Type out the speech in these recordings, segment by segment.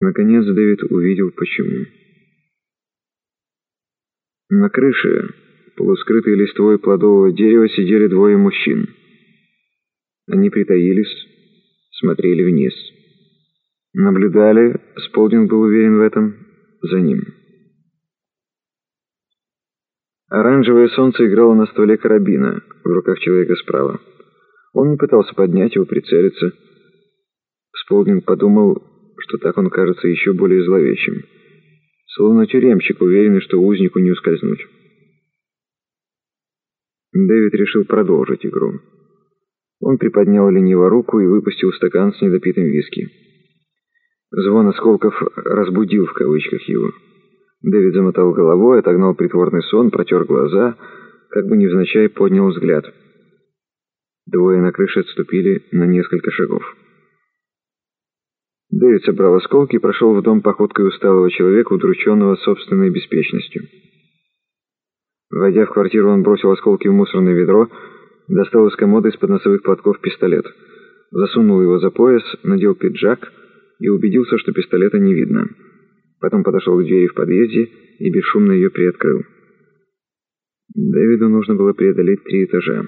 Наконец Дэвид увидел, почему. На крыше, полускрытой листвой плодового дерева, сидели двое мужчин. Они притаились, смотрели вниз. Наблюдали, Сполдинг был уверен в этом, за ним. Оранжевое солнце играло на стволе карабина в руках человека справа. Он не пытался поднять его, прицелиться. Сполдинг подумал, что так он кажется еще более зловещим. Словно тюремщик, уверенный, что узнику не ускользнуть. Дэвид решил продолжить игру. Он приподнял лениво руку и выпустил стакан с недопитым виски. Звон осколков «разбудил» в кавычках его. Дэвид замотал головой, отогнал притворный сон, протер глаза, как бы невзначай поднял взгляд. Двое на крыше отступили на несколько шагов. Дэвид собрал осколки и прошел в дом походкой усталого человека, удрученного собственной беспечностью. Войдя в квартиру, он бросил осколки в мусорное ведро, достал из комода из-под носовых платков пистолет, засунул его за пояс, надел пиджак и убедился, что пистолета не видно. Потом подошел к двери в подъезде и бесшумно ее приоткрыл. Дэвиду нужно было преодолеть три этажа.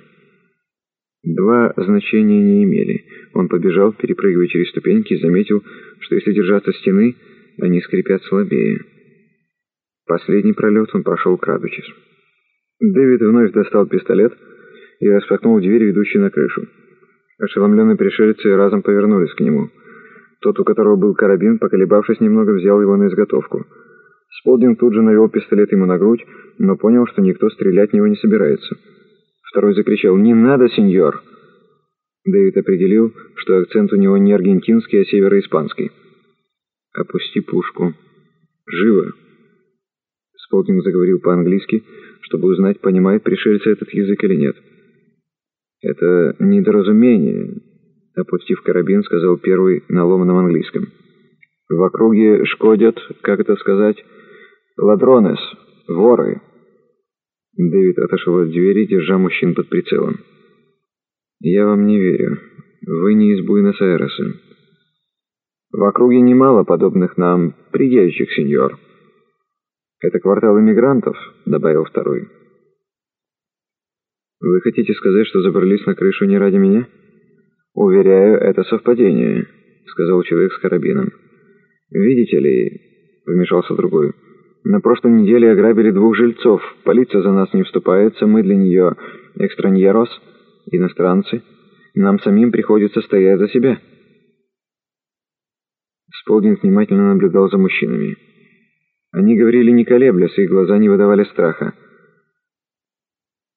Два значения не имели. Он побежал, перепрыгивая через ступеньки, и заметил, что если держаться стены, они скрипят слабее. Последний пролет он прошел крадучись. Дэвид вновь достал пистолет и распахнул дверь, ведущую на крышу. Ошеломленные пришельцы разом повернулись к нему. Тот, у которого был карабин, поколебавшись немного, взял его на изготовку. Сполдинг тут же навел пистолет ему на грудь, но понял, что никто стрелять в него не собирается. Второй закричал «Не надо, сеньор!» Дэвид определил, что акцент у него не аргентинский, а североиспанский. «Опусти пушку. Живо!» Сполдинг заговорил по-английски, чтобы узнать, понимает пришельцы этот язык или нет. «Это недоразумение», — опустив карабин, сказал первый на ломаном английском. «В округе шкодят, как это сказать, ладронес, воры». Дэвид отошел от двери, держа мужчин под прицелом. «Я вам не верю. Вы не из Буэнос-Айреса. В округе немало подобных нам приезжих, сеньор». «Это квартал иммигрантов», — добавил второй. «Вы хотите сказать, что забрались на крышу не ради меня?» «Уверяю, это совпадение», — сказал человек с карабином. «Видите ли...» — вмешался другой. «На прошлой неделе ограбили двух жильцов. Полиция за нас не вступается, мы для нее экстраньерос, иностранцы. Нам самим приходится стоять за себя». Сполдинг внимательно наблюдал за мужчинами. Они говорили не колеблясь, их глаза не выдавали страха.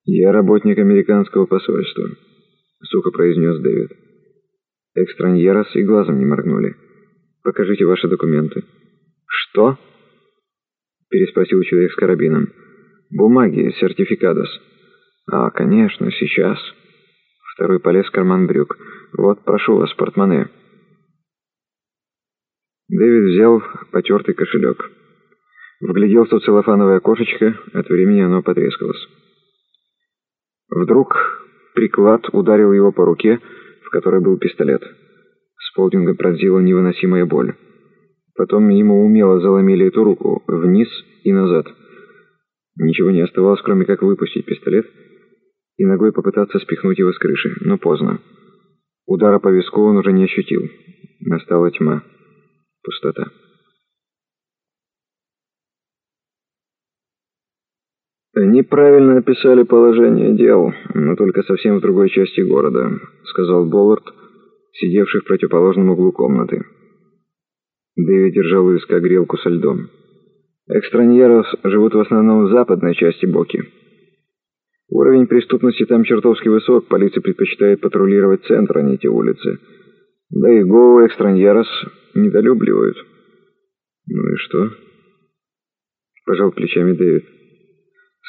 «Я работник американского посольства», — сухо произнес Дэвид. Экстраньерос и глазом не моргнули. «Покажите ваши документы». «Что?» — переспросил человек с карабином. «Бумаги, сертификатос». «А, конечно, сейчас». Второй полез в карман брюк. «Вот, прошу вас, портмоне». Дэвид взял потертый кошелек. Вгляделся в целлофановое окошечко, от времени оно потрескалось. Вдруг приклад ударил его по руке, в которой был пистолет. Сполдинга пронзила невыносимая боль. Потом ему умело заломили эту руку вниз и назад. Ничего не оставалось, кроме как выпустить пистолет и ногой попытаться спихнуть его с крыши, но поздно. Удара по виску он уже не ощутил. Настала тьма. Пустота. «Неправильно описали положение дел, но только совсем в другой части города», — сказал Боллард, сидевший в противоположном углу комнаты. Дэвид держал у виска со льдом. «Экстраньерос живут в основном в западной части Боки. Уровень преступности там чертовски высок, полиция предпочитает патрулировать центр, а не те улицы. Да и Гоу экстраньерос недолюбливают». «Ну и что?» — пожал плечами Дэвид.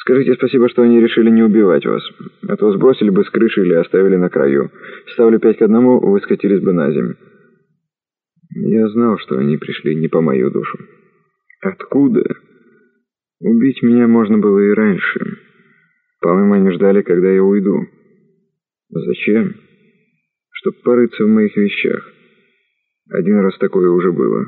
Скажите спасибо, что они решили не убивать вас. А то сбросили бы с крыши или оставили на краю. Ставлю пять к одному, вы скатились бы на землю. Я знал, что они пришли не по мою душу. Откуда? Убить меня можно было и раньше. По-моему, они ждали, когда я уйду. Зачем? Чтоб порыться в моих вещах. Один раз такое уже было.